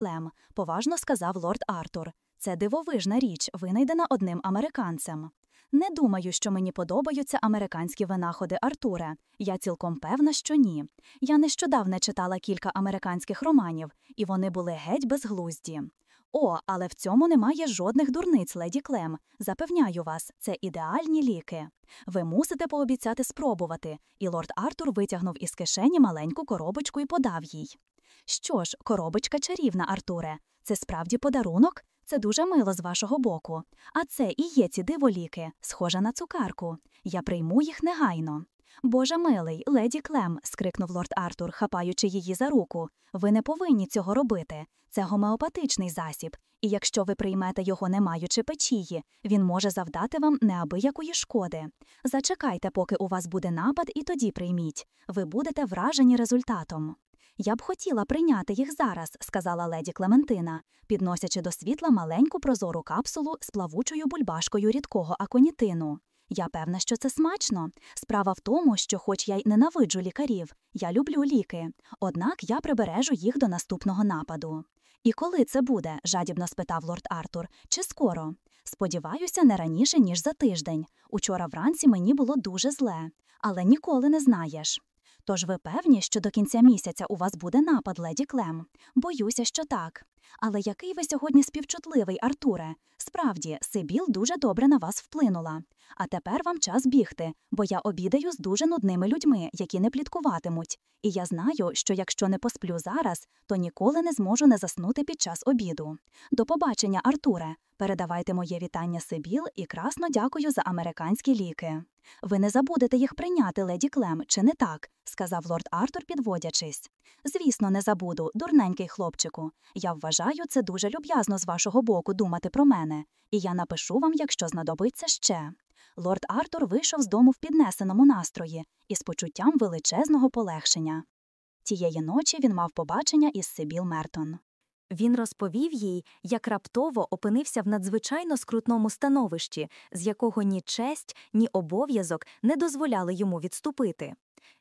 Лем, поважно сказав лорд Артур. Це дивовижна річ, винайдена одним американцем. Не думаю, що мені подобаються американські винаходи Артуре. Я цілком певна, що ні. Я нещодавно читала кілька американських романів, і вони були геть безглузді. О, але в цьому немає жодних дурниць, леді Клем. Запевняю вас, це ідеальні ліки. Ви мусите пообіцяти спробувати, і лорд Артур витягнув із кишені маленьку коробочку і подав їй. Що ж, коробочка чарівна, Артуре. Це справді подарунок? Це дуже мило з вашого боку. А це і є ці диволіки, схожа на цукарку. Я прийму їх негайно. Боже милий, леді Клем, скрикнув лорд Артур, хапаючи її за руку. Ви не повинні цього робити. Це гомеопатичний засіб, і якщо ви приймете його, не маючи печії, він може завдати вам неабиякої шкоди. Зачекайте, поки у вас буде напад, і тоді прийміть. Ви будете вражені результатом. Я б хотіла прийняти їх зараз, сказала леді Клементина, підносячи до світла маленьку прозору капсулу з плавучою бульбашкою рідкого аконітину. Я певна, що це смачно. Справа в тому, що, хоч я й ненавиджу лікарів, я люблю ліки, однак я прибережу їх до наступного нападу. І коли це буде? жадібно спитав лорд Артур, чи скоро? Сподіваюся, не раніше, ніж за тиждень. Учора вранці мені було дуже зле, але ніколи не знаєш. Тож ви певні, що до кінця місяця у вас буде напад, леді Клем? Боюся, що так. Але який ви сьогодні співчутливий, Артуре? Справді, Сибіл дуже добре на вас вплинула. А тепер вам час бігти, бо я обідаю з дуже нудними людьми, які не пліткуватимуть. І я знаю, що якщо не посплю зараз, то ніколи не зможу не заснути під час обіду. До побачення, Артуре. Передавайте моє вітання Сибіл і красно дякую за американські ліки. Ви не забудете їх прийняти, леді Клем, чи не так? сказав лорд Артур, підводячись. Звісно, не забуду, дурненький хлопчику. Я вважаю це дуже люб'язно з вашого боку думати про мене, і я напишу вам, якщо знадобиться ще. Лорд Артур вийшов з дому в піднесеному настрої із почуттям величезного полегшення. Тієї ночі він мав побачення із Сибіл Мертон. Він розповів їй, як раптово опинився в надзвичайно скрутному становищі, з якого ні честь, ні обов'язок не дозволяли йому відступити.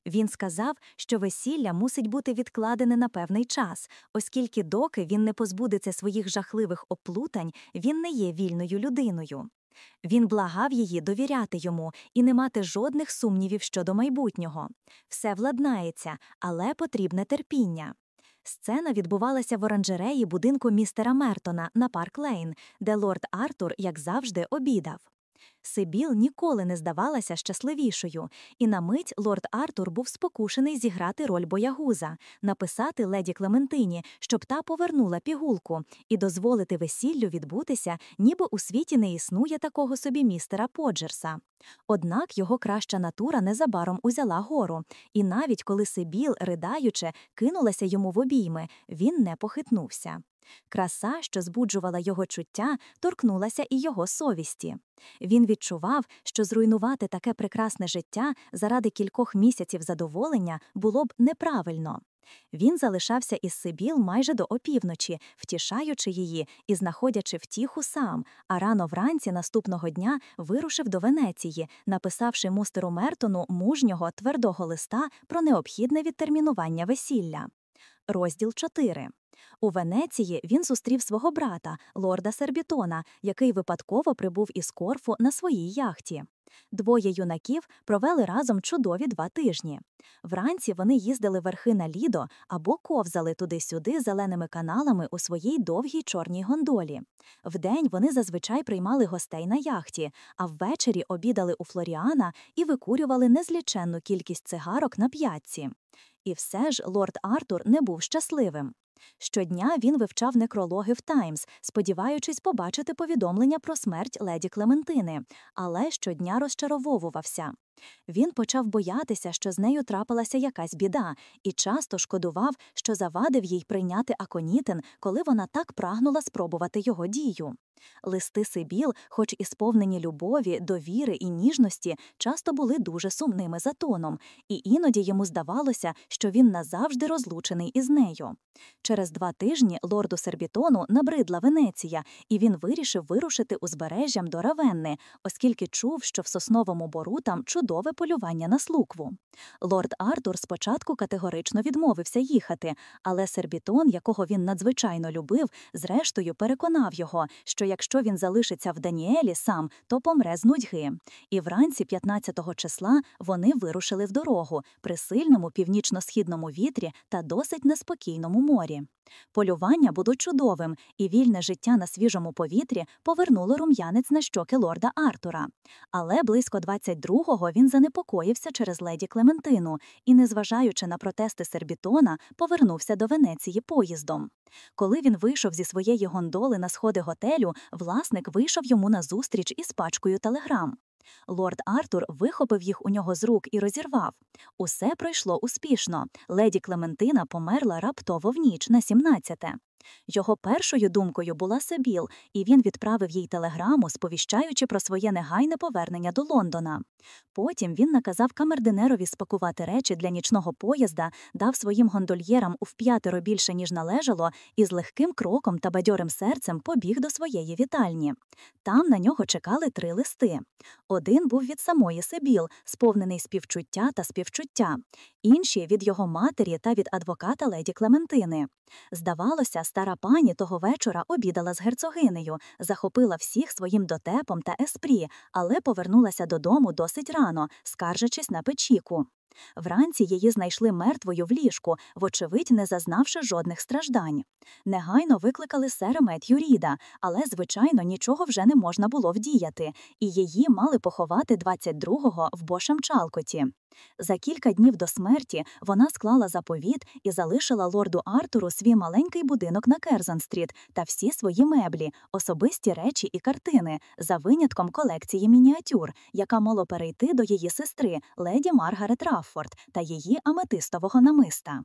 Він сказав, що весілля мусить бути відкладене на певний час, оскільки, доки він не позбудеться своїх жахливих оплутань, він не є вільною людиною. Він благав її довіряти йому і не мати жодних сумнівів щодо майбутнього. Все владнається, але потрібне терпіння. Сцена відбувалася в оранжереї будинку містера Мертона на Парк Лейн, де лорд Артур, як завжди, обідав. Сибіл ніколи не здавалася щасливішою, і на мить лорд Артур був спокушений зіграти роль боягуза, написати леді Клементині, щоб та повернула пігулку, і дозволити весіллю відбутися, ніби у світі не існує такого собі містера Поджерса. Однак його краща натура незабаром узяла гору, і навіть коли Сибіл, ридаючи, кинулася йому в обійми, він не похитнувся. Краса, що збуджувала його чуття, торкнулася і його совісті. Він відчував, що зруйнувати таке прекрасне життя заради кількох місяців задоволення було б неправильно. Він залишався із Сибіл майже до опівночі, втішаючи її і знаходячи втіху сам, а рано вранці наступного дня вирушив до Венеції, написавши мустеру Мертону мужнього твердого листа про необхідне відтермінування весілля. Розділ 4. У Венеції він зустрів свого брата, лорда Сербітона, який випадково прибув із Корфу на своїй яхті. Двоє юнаків провели разом чудові два тижні. Вранці вони їздили верхи на лідо або ковзали туди-сюди зеленими каналами у своїй довгій чорній гондолі. Вдень вони зазвичай приймали гостей на яхті, а ввечері обідали у Флоріана і викурювали незліченну кількість цигарок на п'ятці. І все ж лорд Артур не був щасливим. Щодня він вивчав некрологи в Таймс, сподіваючись побачити повідомлення про смерть леді Клементини, але щодня розчаровувався. Він почав боятися, що з нею трапилася якась біда, і часто шкодував, що завадив їй прийняти аконітин, коли вона так прагнула спробувати його дію. Листи Сибіл, хоч і сповнені любові, довіри і ніжності, часто були дуже сумними за тоном, і іноді йому здавалося, що він назавжди розлучений із нею. Через два тижні лорду Сербітону набридла Венеція, і він вирішив вирушити узбережжям до Равенни, оскільки чув, що в сосновому бору там чудове полювання на слукву. Лорд Артур спочатку категорично відмовився їхати, але Сербітон, якого він надзвичайно любив, зрештою переконав його, що якщо він залишиться в Даніелі сам, то помре з нудьги. І вранці 15-го числа вони вирушили в дорогу при сильному північно-східному вітрі та досить неспокійному морі. Полювання було чудовим, і вільне життя на свіжому повітрі повернуло рум'янець на щоки лорда Артура. Але близько 22-го він занепокоївся через леді Клементину і, незважаючи на протести Сербітона, повернувся до Венеції поїздом. Коли він вийшов зі своєї гондоли на сходи готелю, власник вийшов йому на зустріч із пачкою телеграм. Лорд Артур вихопив їх у нього з рук і розірвав. Усе пройшло успішно. Леді Клементина померла раптово в ніч на 17-те. Його першою думкою була Себіл, і він відправив їй телеграму, сповіщаючи про своє негайне повернення до Лондона. Потім він наказав камердинерові спакувати речі для нічного поїзда, дав своїм гондольєрам у вп'ятеро більше, ніж належало, і з легким кроком та бадьорим серцем побіг до своєї вітальні. Там на нього чекали три листи. Один був від самої Себіл, сповнений співчуття та співчуття, інші від його матері та від адвоката леді Клементини. Здавалося, стара пані того вечора обідала з герцогинею, захопила всіх своїм дотепом та еспрі, але повернулася додому досить рано, скаржачись на печіку. Вранці її знайшли мертвою в ліжку, вочевидь, не зазнавши жодних страждань. Негайно викликали сера Меттю Ріда, але, звичайно, нічого вже не можна було вдіяти, і її мали поховати 22-го в Бошем Чалкоті. За кілька днів до смерті вона склала заповіт і залишила лорду Артуру свій маленький будинок на Керзон-стріт та всі свої меблі, особисті речі і картини, за винятком колекції мініатюр, яка мала перейти до її сестри, леді Маргарет Раффорд та її аметистового намиста.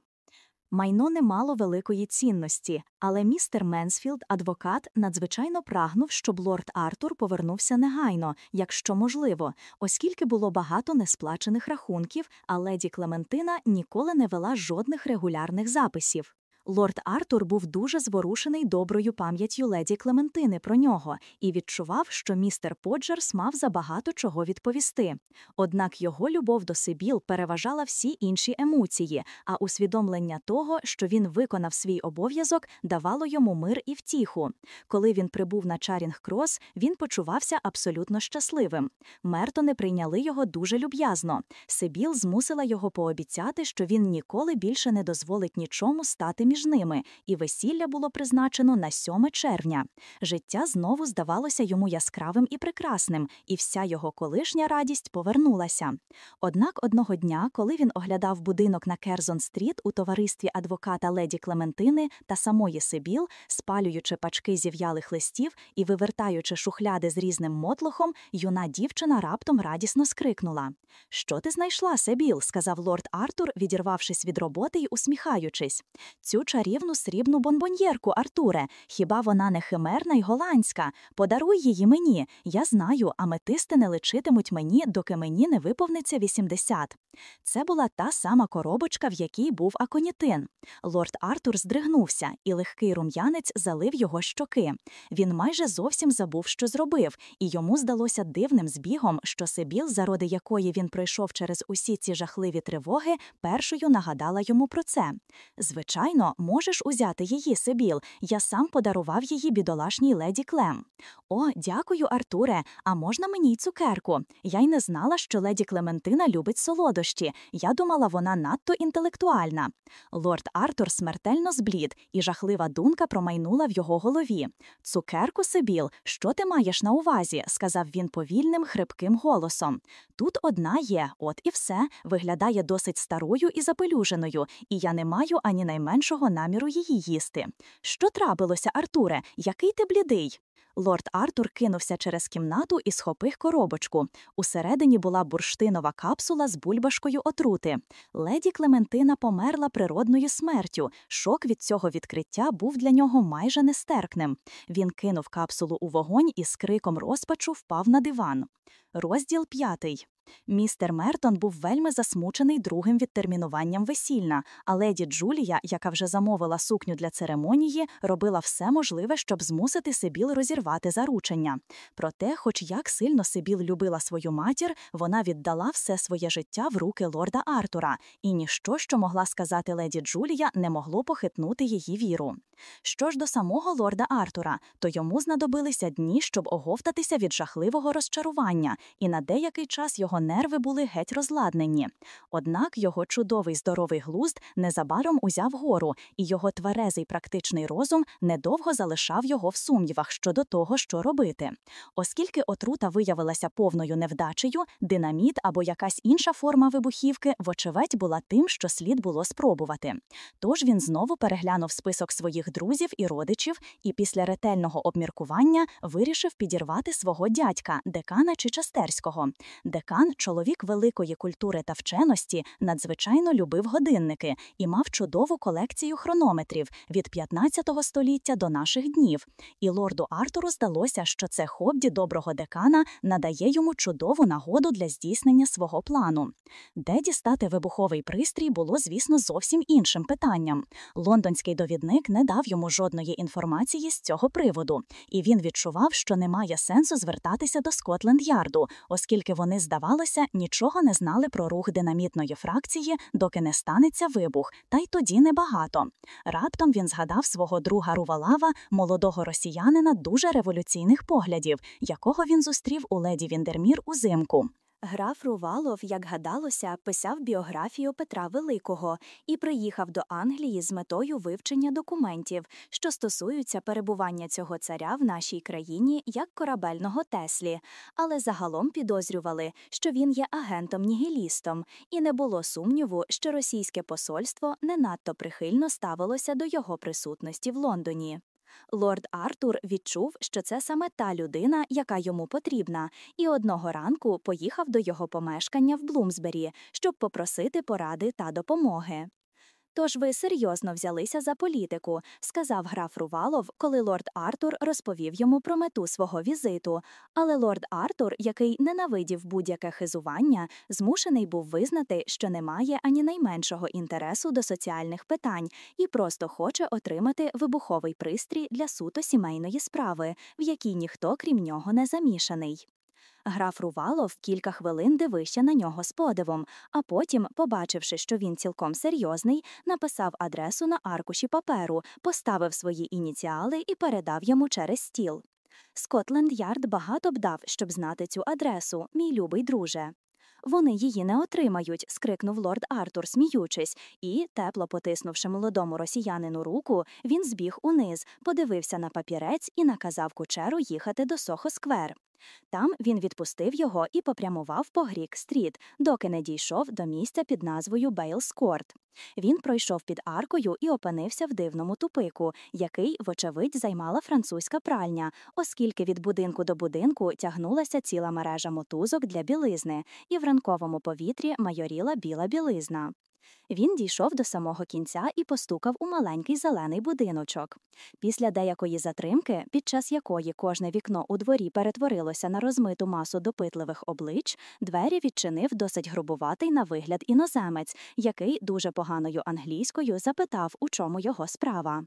Майно не мало великої цінності, але містер Менсфілд, адвокат, надзвичайно прагнув, щоб лорд Артур повернувся негайно, якщо можливо, оскільки було багато несплачених рахунків, а леді Клементина ніколи не вела жодних регулярних записів. Лорд Артур був дуже зворушений доброю пам'яттю леді Клементини про нього і відчував, що містер Поджерс мав забагато чого відповісти. Однак його любов до Сибіл переважала всі інші емоції, а усвідомлення того, що він виконав свій обов'язок, давало йому мир і втіху. Коли він прибув на Чарінг Крос, він почувався абсолютно щасливим. Мертони прийняли його дуже люб'язно. Сибіл змусила його пообіцяти, що він ніколи більше не дозволить нічому стати між ними, і весілля було призначено на 7 червня. Життя знову здавалося йому яскравим і прекрасним, і вся його колишня радість повернулася. Однак одного дня, коли він оглядав будинок на Керзон Стріт у товаристві адвоката леді Клементини та самої Сибіл, спалюючи пачки зів'ялих листів і вивертаючи шухляди з різним мотлохом, юна дівчина раптом радісно скрикнула. Що ти знайшла, Сибіл? сказав лорд Артур, відірвавшись від роботи й усміхаючись. Цю чарівну срібну бонбоньєрку, Артуре. Хіба вона не химерна й голландська? Подаруй її мені. Я знаю, аметисти не личитимуть мені, доки мені не виповниться 80. Це була та сама коробочка, в якій був аконітин. Лорд Артур здригнувся, і легкий рум'янець залив його щоки. Він майже зовсім забув, що зробив, і йому здалося дивним збігом, що Сибіл, заради якої він пройшов через усі ці жахливі тривоги, першою нагадала йому про це. Звичайно, можеш узяти її, Сибіл. Я сам подарував її бідолашній леді Клем. О, дякую, Артуре. А можна мені й цукерку? Я й не знала, що леді Клементина любить солодощі. Я думала, вона надто інтелектуальна. Лорд Артур смертельно зблід, і жахлива думка промайнула в його голові. Цукерку, Сибіл, що ти маєш на увазі? сказав він повільним, хрипким голосом. Тут одна є, от і все, виглядає досить старою і запелюженою, і я не маю ані найменшого наміру її їсти. Що трапилося, Артуре? Який ти блідий? Лорд Артур кинувся через кімнату і схопив коробочку. Усередині була бурштинова капсула з бульбашкою отрути. Леді Клементина померла природною смертю. Шок від цього відкриття був для нього майже нестерпним. Він кинув капсулу у вогонь і з криком розпачу впав на диван. Розділ п'ятий. Містер Мертон був вельми засмучений другим відтермінуванням весілля, а леді Джулія, яка вже замовила сукню для церемонії, робила все можливе, щоб змусити Сибіл розірвати заручення. Проте, хоч як сильно Сибіл любила свою матір, вона віддала все своє життя в руки лорда Артура, і ніщо, що могла сказати леді Джулія, не могло похитнути її віру. Що ж до самого лорда Артура, то йому знадобилися дні, щоб оговтатися від жахливого розчарування, і на деякий час його нерви були геть розладнені. Однак його чудовий здоровий глузд незабаром узяв гору, і його тверезий практичний розум недовго залишав його в сумнівах щодо того, що робити. Оскільки отрута виявилася повною невдачею, динаміт або якась інша форма вибухівки, вочевидь, була тим, що слід було спробувати. Тож він знову переглянув список своїх друзів і родичів, і після ретельного обміркування вирішив підірвати свого дядька, декана Чичастерського. Декан, чоловік великої культури та вченості, надзвичайно любив годинники і мав чудову колекцію хронометрів від 15 століття до наших днів. І лорду Артуру здалося, що це хобді доброго декана надає йому чудову нагоду для здійснення свого плану. Де дістати вибуховий пристрій було, звісно, зовсім іншим питанням. Лондонський довідник не дав йому жодної інформації з цього приводу, і він відчував, що немає сенсу звертатися до Скотленд-Ярду, оскільки вони, здавалося, нічого не знали про рух динамітної фракції, доки не станеться вибух, та й тоді небагато. Раптом він згадав свого друга Рувалава, молодого росіянина дуже революційних поглядів, якого він зустрів у леді Віндермір узимку. Граф Рувалов, як гадалося, писав біографію Петра Великого і приїхав до Англії з метою вивчення документів, що стосуються перебування цього царя в нашій країні як корабельного Теслі, але загалом підозрювали, що він є агентом-нігілістом, і не було сумніву, що російське посольство не надто прихильно ставилося до його присутності в Лондоні. Лорд Артур відчув, що це саме та людина, яка йому потрібна, і одного ранку поїхав до його помешкання в Блумсбері, щоб попросити поради та допомоги. Тож ви серйозно взялися за політику, сказав граф Рувалов, коли лорд Артур розповів йому про мету свого візиту. Але лорд Артур, який ненавидів будь-яке хизування, змушений був визнати, що не має ані найменшого інтересу до соціальних питань і просто хоче отримати вибуховий пристрій для суто сімейної справи, в якій ніхто крім нього не замішаний. Граф Рувалов кілька хвилин дивився на нього з подивом, а потім, побачивши, що він цілком серйозний, написав адресу на аркуші паперу, поставив свої ініціали і передав йому через стіл. Скотленд Ярд багато б дав, щоб знати цю адресу, мій любий друже. Вони її не отримають, скрикнув лорд Артур, сміючись, і, тепло потиснувши молодому росіянину руку, він збіг униз, подивився на папірець і наказав кучеру їхати до Сохо Сквер. Там він відпустив його і попрямував по Грік стріт, доки не дійшов до місця під назвою Бейлскорт. Він пройшов під аркою і опинився в дивному тупику, який, вочевидь, займала французька пральня, оскільки від будинку до будинку тягнулася ціла мережа мотузок для білизни, і в ранковому повітрі майоріла біла білизна. Він дійшов до самого кінця і постукав у маленький зелений будиночок. Після деякої затримки, під час якої кожне вікно у дворі перетворилося на розмиту масу допитливих облич, двері відчинив досить грубуватий на вигляд іноземець, який дуже поганою англійською запитав, у чому його справа.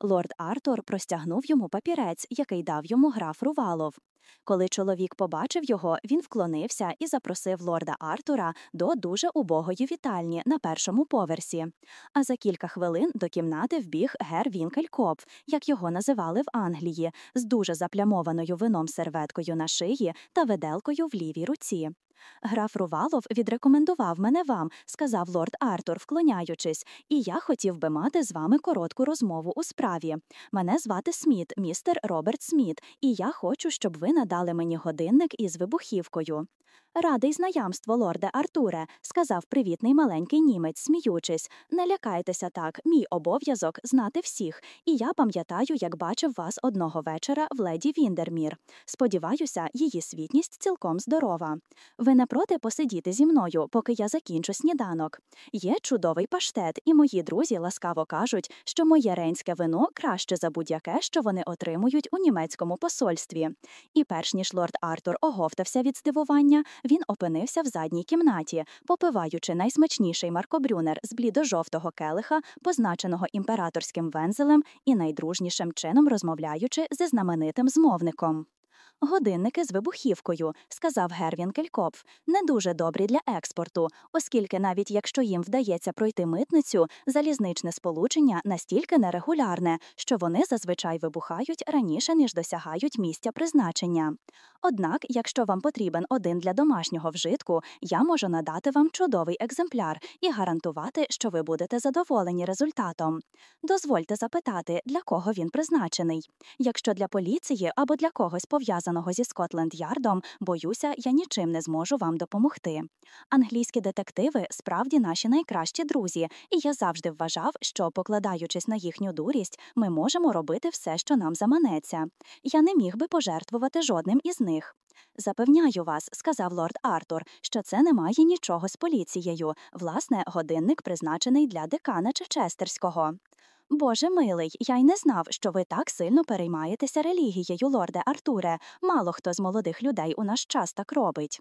Лорд Артур простягнув йому папірець, який дав йому граф Рувалов. Коли чоловік побачив його, він вклонився і запросив лорда Артура до дуже убогої вітальні на першому поверсі. А за кілька хвилин до кімнати вбіг гер Вінкелькоп, як його називали в Англії, з дуже заплямованою вином серветкою на шиї та виделкою в лівій руці. Граф Рувалов відрекомендував мене вам, сказав лорд Артур, вклоняючись, і я хотів би мати з вами коротку розмову у справі. Мене звати Сміт, містер Роберт Сміт, і я хочу, щоб ви надали мені годинник із вибухівкою. Радий знайомству, лорде Артуре, сказав привітний маленький німець, сміючись. Не лякайтеся так, мій обов'язок знати всіх, і я пам'ятаю, як бачив вас одного вечора в леді Віндермір. Сподіваюся, її світність цілком здорова. Ви не проти посидіти зі мною, поки я закінчу сніданок. Є чудовий паштет, і мої друзі ласкаво кажуть, що моє рейнське вино краще за будь-яке, що вони отримують у німецькому посольстві. І перш ніж лорд Артур оговтався від здивування, він опинився в задній кімнаті, попиваючи найсмачніший маркобрюнер з блідо-жовтого келиха, позначеного імператорським вензелем і найдружнішим чином розмовляючи зі знаменитим змовником. Годинники з вибухівкою, сказав Гервін Келькопф, не дуже добрі для експорту, оскільки навіть якщо їм вдається пройти митницю, залізничне сполучення настільки нерегулярне, що вони зазвичай вибухають раніше ніж досягають місця призначення. Однак, якщо вам потрібен один для домашнього вжитку, я можу надати вам чудовий екземпляр і гарантувати, що ви будете задоволені результатом. Дозвольте запитати, для кого він призначений. Якщо для поліції або для когось пов'язаного зі Скотленд Ярдом, боюся, я нічим не зможу вам допомогти. Англійські детективи справді наші найкращі друзі, і я завжди вважав, що, покладаючись на їхню дурість, ми можемо робити все, що нам заманеться. Я не міг би пожертвувати жодним із них. Запевняю вас, сказав лорд Артур, що це не має нічого з поліцією. Власне, годинник призначений для декана Чечестерського. Боже милий, я й не знав, що ви так сильно переймаєтеся релігією, лорде Артуре. Мало хто з молодих людей у наш час так робить.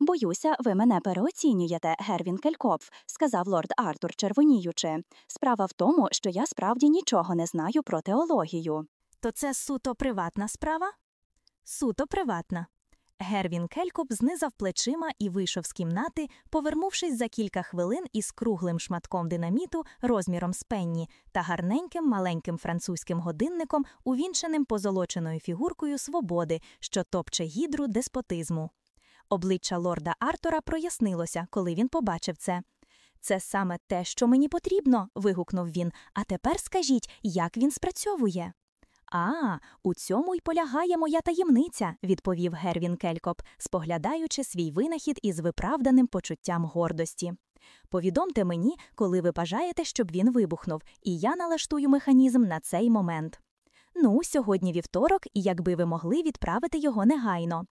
Боюся, ви мене переоцінюєте, Гервін Келькопф, сказав лорд Артур, червоніючи. Справа в тому, що я справді нічого не знаю про теологію. То це суто приватна справа? Суто приватна. Гервін Келькоп знизав плечима і вийшов з кімнати, повернувшись за кілька хвилин із круглим шматком динаміту розміром з пенні та гарненьким маленьким французьким годинником, увінченим позолоченою фігуркою свободи, що топче гідру деспотизму. Обличчя лорда Артура прояснилося, коли він побачив це. Це саме те, що мені потрібно. вигукнув він. А тепер скажіть, як він спрацьовує. А, у цьому й полягає моя таємниця, відповів Гервін Келькоп, споглядаючи свій винахід із виправданим почуттям гордості. Повідомте мені, коли ви бажаєте, щоб він вибухнув, і я налаштую механізм на цей момент. Ну, сьогодні вівторок, і якби ви могли відправити його негайно.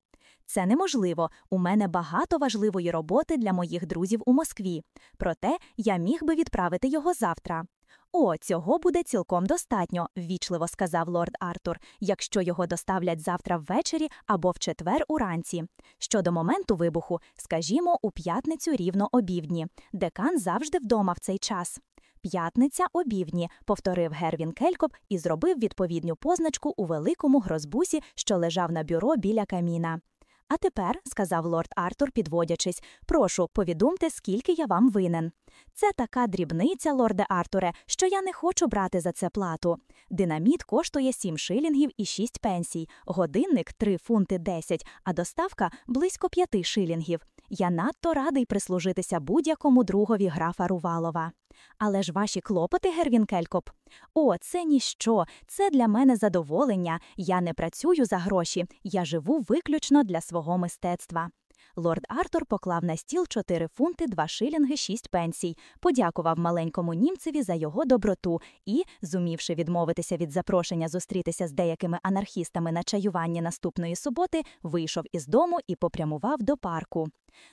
Це неможливо. У мене багато важливої роботи для моїх друзів у Москві. Проте я міг би відправити його завтра. О, цього буде цілком достатньо, ввічливо сказав лорд Артур, якщо його доставлять завтра ввечері або в четвер уранці. Щодо моменту вибуху, скажімо, у п'ятницю рівно обівдні. Декан завжди вдома в цей час. П'ятниця обівні, повторив Гервін Келькоп і зробив відповідну позначку у великому грозбусі, що лежав на бюро біля каміна. А тепер, сказав лорд Артур, підводячись, прошу, повідомте, скільки я вам винен. Це така дрібниця, лорде Артуре, що я не хочу брати за це плату. Динаміт коштує 7 шилінгів і 6 пенсій, годинник 3 фунти 10, а доставка близько 5 шилінгів. Я надто радий прислужитися будь-якому другові графа Рувалова. Але ж ваші клопоти, Гервін Келькоп? О, це ніщо, це для мене задоволення. Я не працюю за гроші, я живу виключно для свого мистецтва. Лорд Артур поклав на стіл 4 фунти, 2 шилінги, 6 пенсій, подякував маленькому німцеві за його доброту і, зумівши відмовитися від запрошення зустрітися з деякими анархістами на чаюванні наступної суботи, вийшов із дому і попрямував до парку.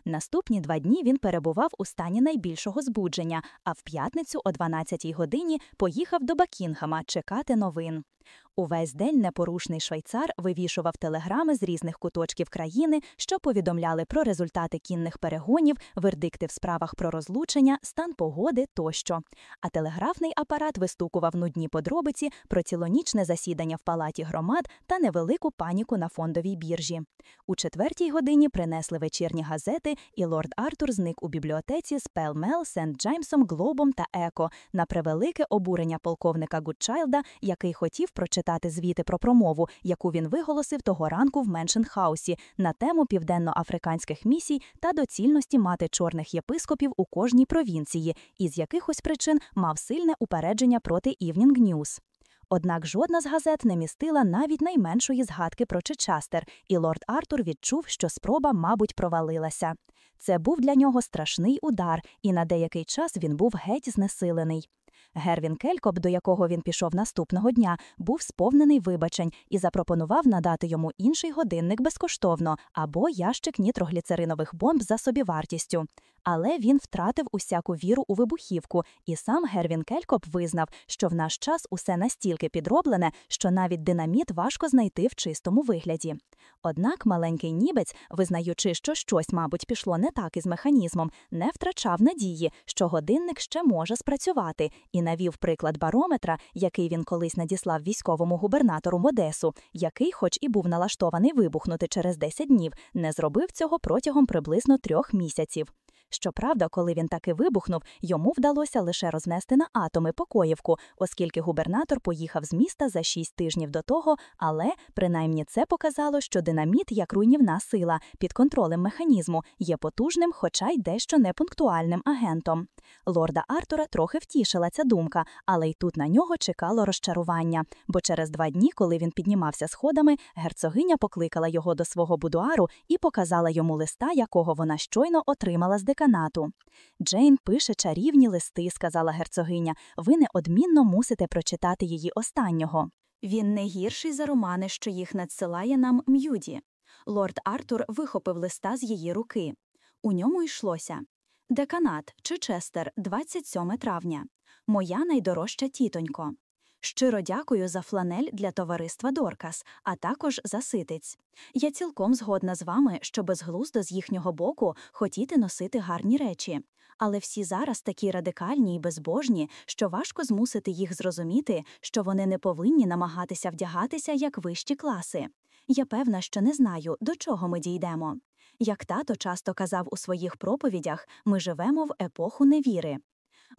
Наступні два дні він перебував у стані найбільшого збудження, а в п'ятницю о 12-й годині поїхав до Бакінгема чекати новин. Увесь день непорушний швейцар вивішував телеграми з різних куточків країни, що повідомляли про результати кінних перегонів, вердикти в справах про розлучення, стан погоди тощо. А телеграфний апарат вистукував нудні подробиці про цілонічне засідання в палаті громад та невелику паніку на фондовій біржі. У четвертій годині принесли вечірні газети, і лорд Артур зник у бібліотеці з Пелмел, Сент Джеймсом, Глобом та Еко на превелике обурення полковника Гудчайлда, який хотів прочитати звіти про промову, яку він виголосив того ранку в Меншенхаусі на тему південноафриканських місій та доцільності мати чорних єпископів у кожній провінції, і з якихось причин мав сильне упередження проти Evening News. Однак жодна з газет не містила навіть найменшої згадки про Чечастер, і лорд Артур відчув, що спроба, мабуть, провалилася. Це був для нього страшний удар, і на деякий час він був геть знесилений. Гервін Келькоп, до якого він пішов наступного дня, був сповнений вибачень і запропонував надати йому інший годинник безкоштовно або ящик нітрогліцеринових бомб за собівартістю. Але він втратив усяку віру у вибухівку, і сам Гервін Келькоп визнав, що в наш час усе настільки підроблене, що навіть динаміт важко знайти в чистому вигляді. Однак маленький нібець, визнаючи, що щось, мабуть, пішло не так із механізмом, не втрачав надії, що годинник ще може спрацювати, і навів приклад барометра, який він колись надіслав військовому губернатору Модесу, який, хоч і був налаштований вибухнути через 10 днів, не зробив цього протягом приблизно трьох місяців. Щоправда, коли він таки вибухнув, йому вдалося лише рознести на атоми покоївку, оскільки губернатор поїхав з міста за шість тижнів до того, але принаймні це показало, що динаміт, як руйнівна сила під контролем механізму, є потужним, хоча й дещо непунктуальним агентом. Лорда Артура трохи втішила ця думка, але й тут на нього чекало розчарування. Бо через два дні, коли він піднімався сходами, герцогиня покликала його до свого будуару і показала йому листа, якого вона щойно отримала з деканату. Джейн пише чарівні листи, сказала герцогиня. Ви неодмінно мусите прочитати її останнього. Він не гірший за романи, що їх надсилає нам М'юді. Лорд Артур вихопив листа з її руки. У ньому йшлося Деканат Чичестер, 27 травня. Моя найдорожча тітонько. Щиро дякую за фланель для товариства Доркас, а також за ситиць. Я цілком згодна з вами, що безглуздо з їхнього боку хотіти носити гарні речі. Але всі зараз такі радикальні і безбожні, що важко змусити їх зрозуміти, що вони не повинні намагатися вдягатися як вищі класи. Я певна, що не знаю, до чого ми дійдемо. Як тато часто казав у своїх проповідях, ми живемо в епоху невіри.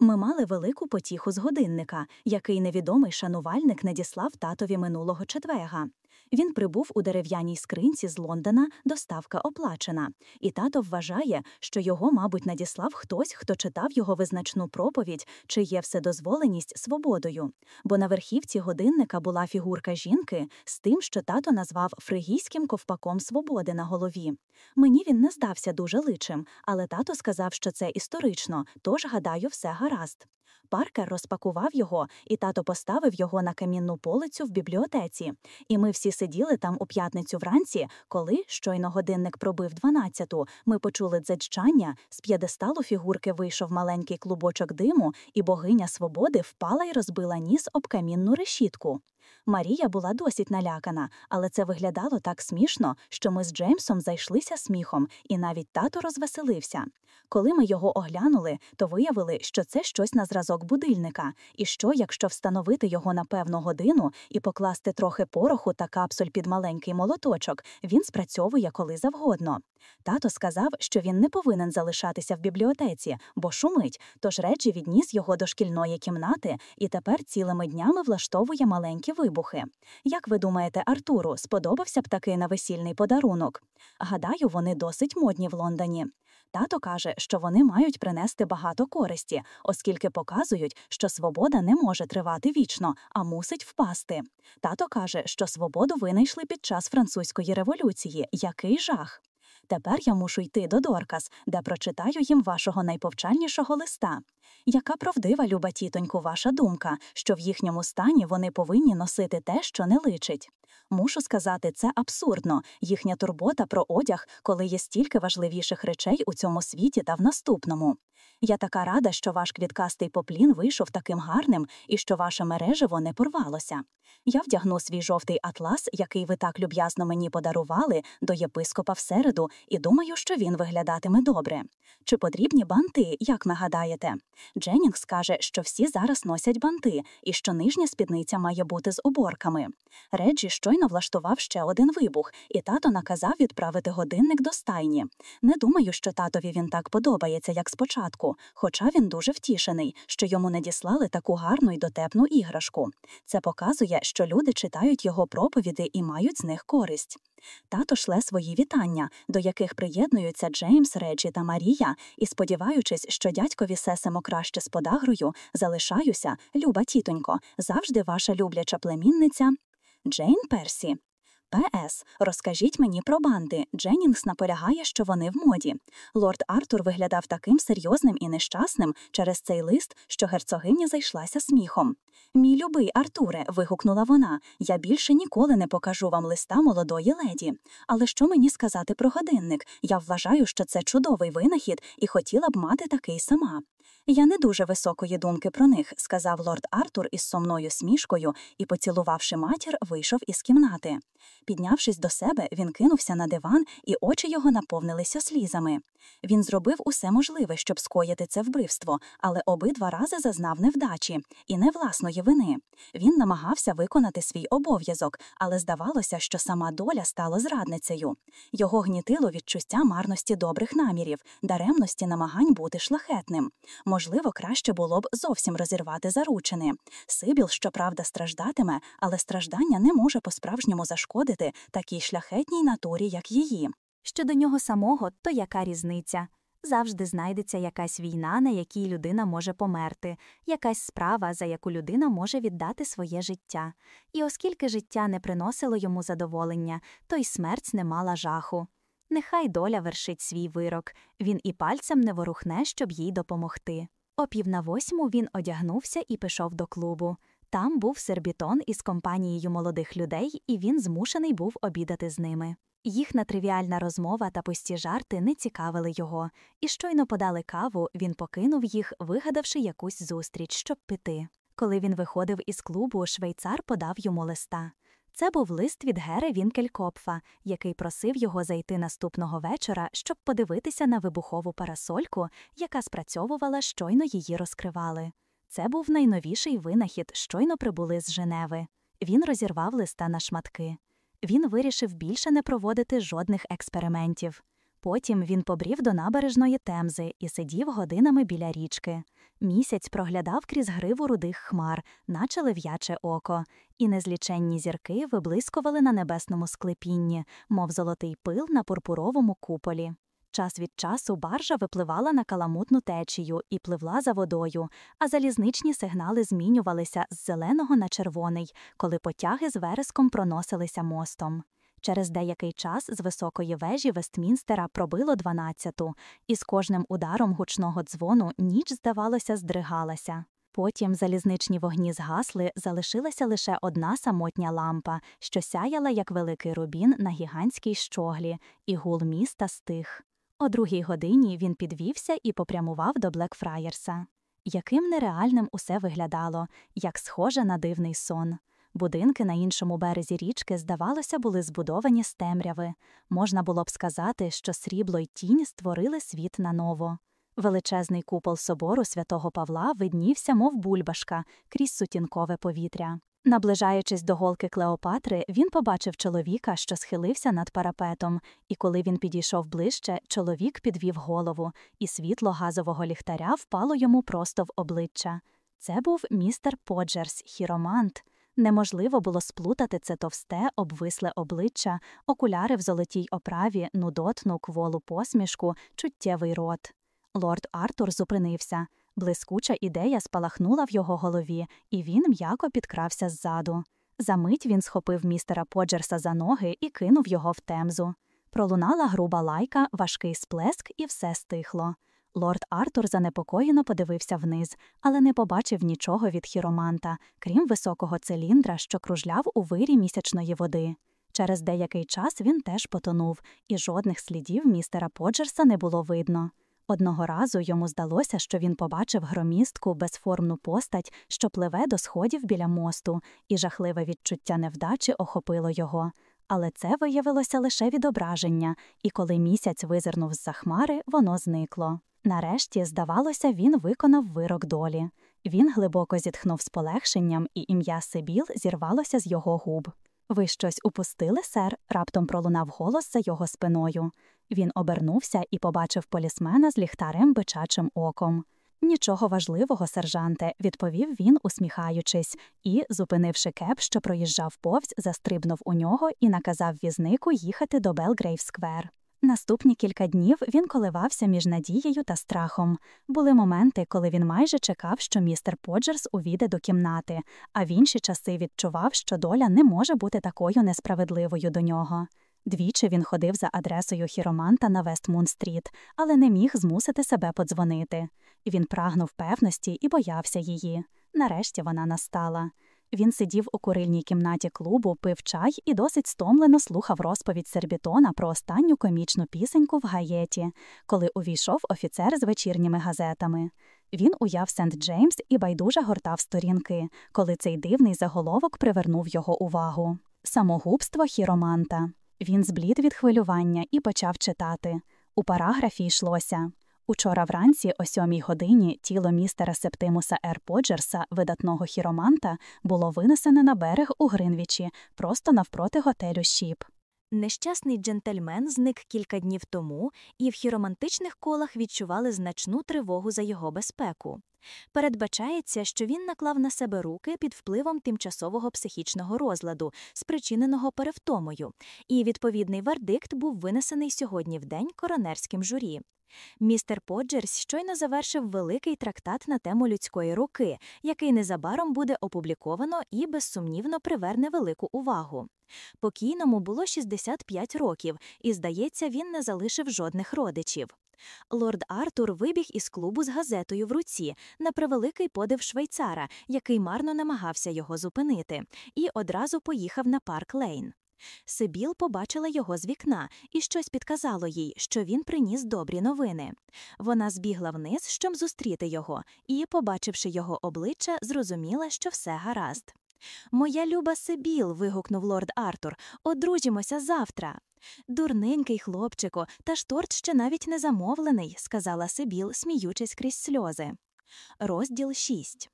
Ми мали велику потіху з годинника, який невідомий шанувальник надіслав татові минулого четверга. Він прибув у дерев'яній скринці з Лондона, доставка оплачена, і тато вважає, що його, мабуть, надіслав хтось, хто читав його визначну проповідь, чи є вседозволеність свободою. Бо на верхівці годинника була фігурка жінки з тим, що тато назвав фригійським ковпаком свободи на голові. Мені він не здався дуже личим, але тато сказав, що це історично, тож, гадаю, все гаразд. Паркер розпакував його, і тато поставив його на камінну полицю в бібліотеці. І ми всі сиділи там у п'ятницю вранці, коли щойно годинник пробив дванадцяту, ми почули дзеджчання, з п'єдесталу фігурки вийшов маленький клубочок диму, і богиня свободи впала і розбила ніс об камінну решітку. Марія була досить налякана, але це виглядало так смішно, що ми з Джеймсом зайшлися сміхом, і навіть тато розвеселився. Коли ми його оглянули, то виявили, що це щось на зразок будильника, і що, якщо встановити його на певну годину і покласти трохи пороху та капсуль під маленький молоточок, він спрацьовує коли завгодно. Тато сказав, що він не повинен залишатися в бібліотеці, бо шумить, тож Реджі відніс його до шкільної кімнати і тепер цілими днями влаштовує маленькі вибухи. Як ви думаєте, Артуру, сподобався б такий на весільний подарунок? Гадаю, вони досить модні в Лондоні. Тато каже, що вони мають принести багато користі, оскільки показують, що свобода не може тривати вічно, а мусить впасти. Тато каже, що свободу винайшли під час французької революції. Який жах! Тепер я мушу йти до Доркас, де прочитаю їм вашого найповчальнішого листа. Яка правдива, люба тітоньку, ваша думка, що в їхньому стані вони повинні носити те, що не личить? Мушу сказати, це абсурдно, їхня турбота про одяг, коли є стільки важливіших речей у цьому світі та в наступному. Я така рада, що ваш квіткастий поплін вийшов таким гарним і що ваше мережево не порвалося. Я вдягну свій жовтий атлас, який ви так люб'язно мені подарували, до єпископа в середу, і думаю, що він виглядатиме добре. Чи потрібні банти, як ми гадаєте? Дженнінгс каже, що всі зараз носять банти і що нижня спідниця має бути з оборками. Реджі щойно влаштував ще один вибух, і тато наказав відправити годинник до стайні. Не думаю, що татові він так подобається, як спочатку, хоча він дуже втішений, що йому не діслали таку гарну й дотепну іграшку. Це показує, що люди читають його проповіди і мають з них користь. Тато шле свої вітання, до яких приєднуються Джеймс, Реджі та Марія, і, сподіваючись, що дядькові сесемо краще з подагрою, залишаюся, люба тітонько, завжди ваша любляча племінниця Джейн Персі. П.С. Розкажіть мені про банди. Дженнінгс наполягає, що вони в моді. Лорд Артур виглядав таким серйозним і нещасним через цей лист, що герцогиня зайшлася сміхом. Мій любий Артуре, вигукнула вона, я більше ніколи не покажу вам листа молодої леді. Але що мені сказати про годинник? Я вважаю, що це чудовий винахід і хотіла б мати такий сама. Я не дуже високої думки про них, сказав лорд Артур із сумною смішкою і, поцілувавши матір, вийшов із кімнати. Піднявшись до себе, він кинувся на диван, і очі його наповнилися слізами. Він зробив усе можливе, щоб скоїти це вбивство, але обидва рази зазнав невдачі і не власної вини. Він намагався виконати свій обов'язок, але здавалося, що сама доля стала зрадницею. Його гнітило відчуття марності добрих намірів, даремності намагань бути шлахетним. Можливо, краще було б зовсім розірвати заручини. Сибіл, щоправда, страждатиме, але страждання не може по-справжньому зашкодити такій шляхетній натурі, як її. Щодо нього самого, то яка різниця? Завжди знайдеться якась війна, на якій людина може померти, якась справа, за яку людина може віддати своє життя. І оскільки життя не приносило йому задоволення, то й смерть не мала жаху. Нехай доля вершить свій вирок, він і пальцем не ворухне, щоб їй допомогти. О пів на восьму він одягнувся і пішов до клубу. Там був сербітон із компанією молодих людей, і він змушений був обідати з ними. Їхня тривіальна розмова та пусті жарти не цікавили його, і щойно подали каву, він покинув їх, вигадавши якусь зустріч, щоб піти. Коли він виходив із клубу, швейцар подав йому листа. Це був лист від Гери Вінкелькопфа, який просив його зайти наступного вечора, щоб подивитися на вибухову парасольку, яка спрацьовувала, щойно її розкривали. Це був найновіший винахід, щойно прибули з Женеви. Він розірвав листа на шматки. Він вирішив більше не проводити жодних експериментів. Потім він побрів до набережної темзи і сидів годинами біля річки. Місяць проглядав крізь гриву рудих хмар, наче лев'яче око, і незліченні зірки виблискували на небесному склепінні, мов золотий пил на пурпуровому куполі. Час від часу баржа випливала на каламутну течію і пливла за водою, а залізничні сигнали змінювалися з зеленого на червоний, коли потяги з вереском проносилися мостом. Через деякий час з високої вежі Вестмінстера пробило дванадцяту, і з кожним ударом гучного дзвону ніч, здавалося, здригалася. Потім залізничні вогні згасли, залишилася лише одна самотня лампа, що сяяла, як великий рубін на гігантській щоглі, і гул міста стих. О другій годині він підвівся і попрямував до Блекфраєрса. Яким нереальним усе виглядало, як схоже на дивний сон. Будинки на іншому березі річки, здавалося, були збудовані з темряви. Можна було б сказати, що срібло й тінь створили світ наново. Величезний купол собору святого Павла виднівся, мов бульбашка, крізь сутінкове повітря. Наближаючись до голки Клеопатри, він побачив чоловіка, що схилився над парапетом, і коли він підійшов ближче, чоловік підвів голову, і світло газового ліхтаря впало йому просто в обличчя. Це був містер Поджерс, хіромант. Неможливо було сплутати це товсте, обвисле обличчя, окуляри в золотій оправі, нудотну кволу посмішку, чуттєвий рот. Лорд Артур зупинився. Блискуча ідея спалахнула в його голові, і він м'яко підкрався ззаду. Замить він схопив містера Поджерса за ноги і кинув його в темзу. Пролунала груба лайка, важкий сплеск, і все стихло. Лорд Артур занепокоєно подивився вниз, але не побачив нічого від хіроманта, крім високого циліндра, що кружляв у вирі місячної води. Через деякий час він теж потонув, і жодних слідів містера Поджерса не було видно. Одного разу йому здалося, що він побачив громістку безформну постать, що пливе до сходів біля мосту, і жахливе відчуття невдачі охопило його. Але це виявилося лише відображення, і коли місяць визирнув з за хмари, воно зникло. Нарешті, здавалося, він виконав вирок долі. Він глибоко зітхнув з полегшенням, і ім'я Сибіл зірвалося з його губ. Ви щось упустили, сер? раптом пролунав голос за його спиною. Він обернувся і побачив полісмена з ліхтарем бичачим оком. Нічого важливого, сержанте, відповів він, усміхаючись, і, зупинивши кеб, що проїжджав повз, застрибнув у нього і наказав візнику їхати до Белгрейв-сквер. Наступні кілька днів він коливався між надією та страхом. Були моменти, коли він майже чекав, що містер Поджерс увійде до кімнати, а в інші часи відчував, що доля не може бути такою несправедливою до нього. Двічі він ходив за адресою хіроманта на Вестмун-стріт, але не міг змусити себе подзвонити. Він прагнув певності і боявся її. Нарешті вона настала. Він сидів у курильній кімнаті клубу, пив чай і досить стомлено слухав розповідь Сербітона про останню комічну пісеньку в гаєті, коли увійшов офіцер з вечірніми газетами. Він уяв Сент Джеймс і байдуже гортав сторінки, коли цей дивний заголовок привернув його увагу. Самогубство хіроманта. Він зблід від хвилювання і почав читати. У параграфі йшлося. Учора вранці, о сьомій годині, тіло містера Септимуса Р. Поджерса, видатного хіроманта, було винесене на берег у Гринвічі, просто навпроти готелю Щіп. Нещасний джентльмен зник кілька днів тому, і в хіромантичних колах відчували значну тривогу за його безпеку. Передбачається, що він наклав на себе руки під впливом тимчасового психічного розладу, спричиненого перевтомою, і відповідний вердикт був винесений сьогодні в день коронерським журі. Містер Поджерс щойно завершив великий трактат на тему людської руки, який незабаром буде опубліковано і безсумнівно приверне велику увагу. Покійному було 65 років, і, здається, він не залишив жодних родичів. Лорд Артур вибіг із клубу з газетою в руці на превеликий подив швейцара, який марно намагався його зупинити, і одразу поїхав на парк Лейн. Сибіл побачила його з вікна, і щось підказало їй, що він приніс добрі новини. Вона збігла вниз, щоб зустріти його, і, побачивши його обличчя, зрозуміла, що все гаразд. Моя люба Сибіл. вигукнув лорд Артур, одружімося завтра. Дурненький хлопчико, та ж торт ще навіть не замовлений, сказала Сибіл, сміючись крізь сльози. Розділ 6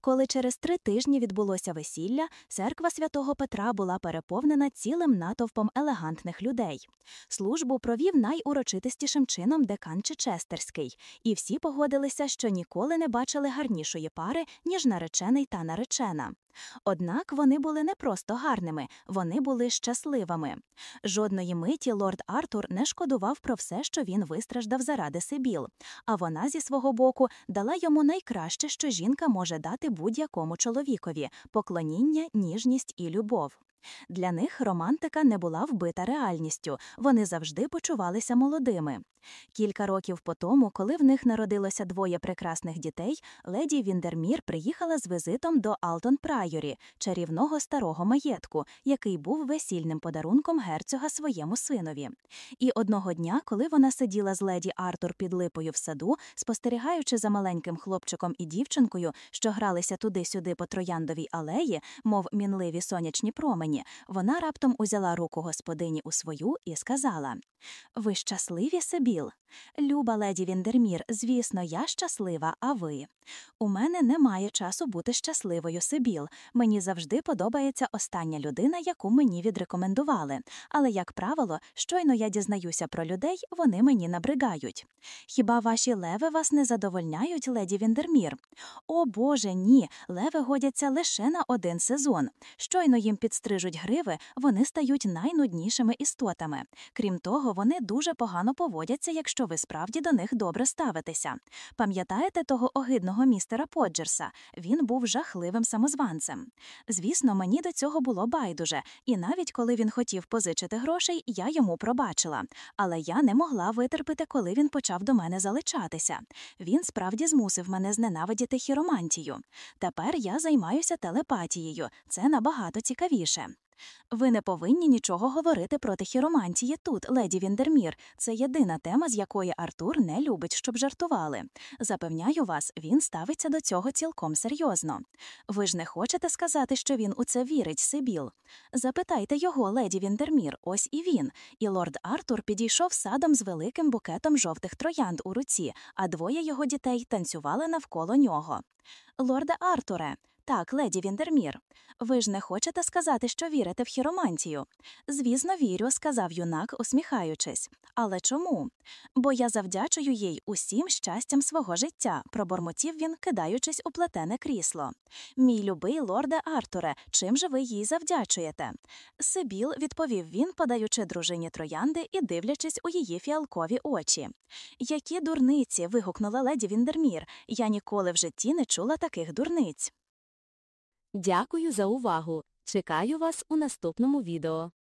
коли через три тижні відбулося весілля, церква святого Петра була переповнена цілим натовпом елегантних людей. Службу провів найурочитистішим чином декан Чечестерський, і всі погодилися, що ніколи не бачили гарнішої пари, ніж наречений та наречена. Однак вони були не просто гарними, вони були щасливими. Жодної миті лорд Артур не шкодував про все, що він вистраждав заради Сибіл, а вона зі свого боку дала йому найкраще, що жінка може дати будь-якому чоловікові поклоніння, ніжність і любов. Для них романтика не була вбита реальністю, вони завжди почувалися молодими. Кілька років по тому, коли в них народилося двоє прекрасних дітей, леді Віндермір приїхала з візитом до Алтон Прайорі, чарівного старого маєтку, який був весільним подарунком герцога своєму синові. І одного дня, коли вона сиділа з леді Артур під липою в саду, спостерігаючи за маленьким хлопчиком і дівчинкою, що гралися туди-сюди по трояндовій алеї, мов мінливі сонячні промені, вона раптом узяла руку господині у свою і сказала: Ви щасливі собі? Біл. Люба леді Віндермір, звісно, я щаслива, а ви. У мене немає часу бути щасливою, Сибіл. Мені завжди подобається остання людина, яку мені відрекомендували. Але, як правило, щойно я дізнаюся про людей, вони мені набригають. Хіба ваші леви вас не задовольняють, леді Віндермір? О Боже, ні, леви годяться лише на один сезон. Щойно їм підстрижуть гриви, вони стають найнуднішими істотами. Крім того, вони дуже погано поводяться, якщо ви справді до них добре ставитеся. Пам'ятаєте того огидного містера Поджерса? Він був жахливим самозванцем. Звісно, мені до цього було байдуже, і навіть коли він хотів позичити грошей, я йому пробачила. Але я не могла витерпіти, коли він почав до мене заличатися. Він справді змусив мене зненавидіти хіромантію. Тепер я займаюся телепатією, це набагато цікавіше. Ви не повинні нічого говорити проти хіромантії тут, леді Віндермір. Це єдина тема, з якої Артур не любить, щоб жартували. Запевняю вас, він ставиться до цього цілком серйозно. Ви ж не хочете сказати, що він у це вірить, Сибіл? Запитайте його, леді Віндермір, ось і він. І лорд Артур підійшов садом з великим букетом жовтих троянд у руці, а двоє його дітей танцювали навколо нього. Лорде Артуре, Так, леді Віндермір. Ви ж не хочете сказати, що вірите в хіромантію? Звісно, вірю, сказав юнак, усміхаючись. Але чому? Бо я завдячую їй усім щастям свого життя, пробормотів він, кидаючись у плетене крісло. Мій любий лорде Артуре, чим же ви їй завдячуєте? Сибіл, відповів він, подаючи дружині троянди і дивлячись у її фіалкові очі. Які дурниці. вигукнула леді Віндермір. Я ніколи в житті не чула таких дурниць. Дякую за увагу. Чекаю вас у наступному відео.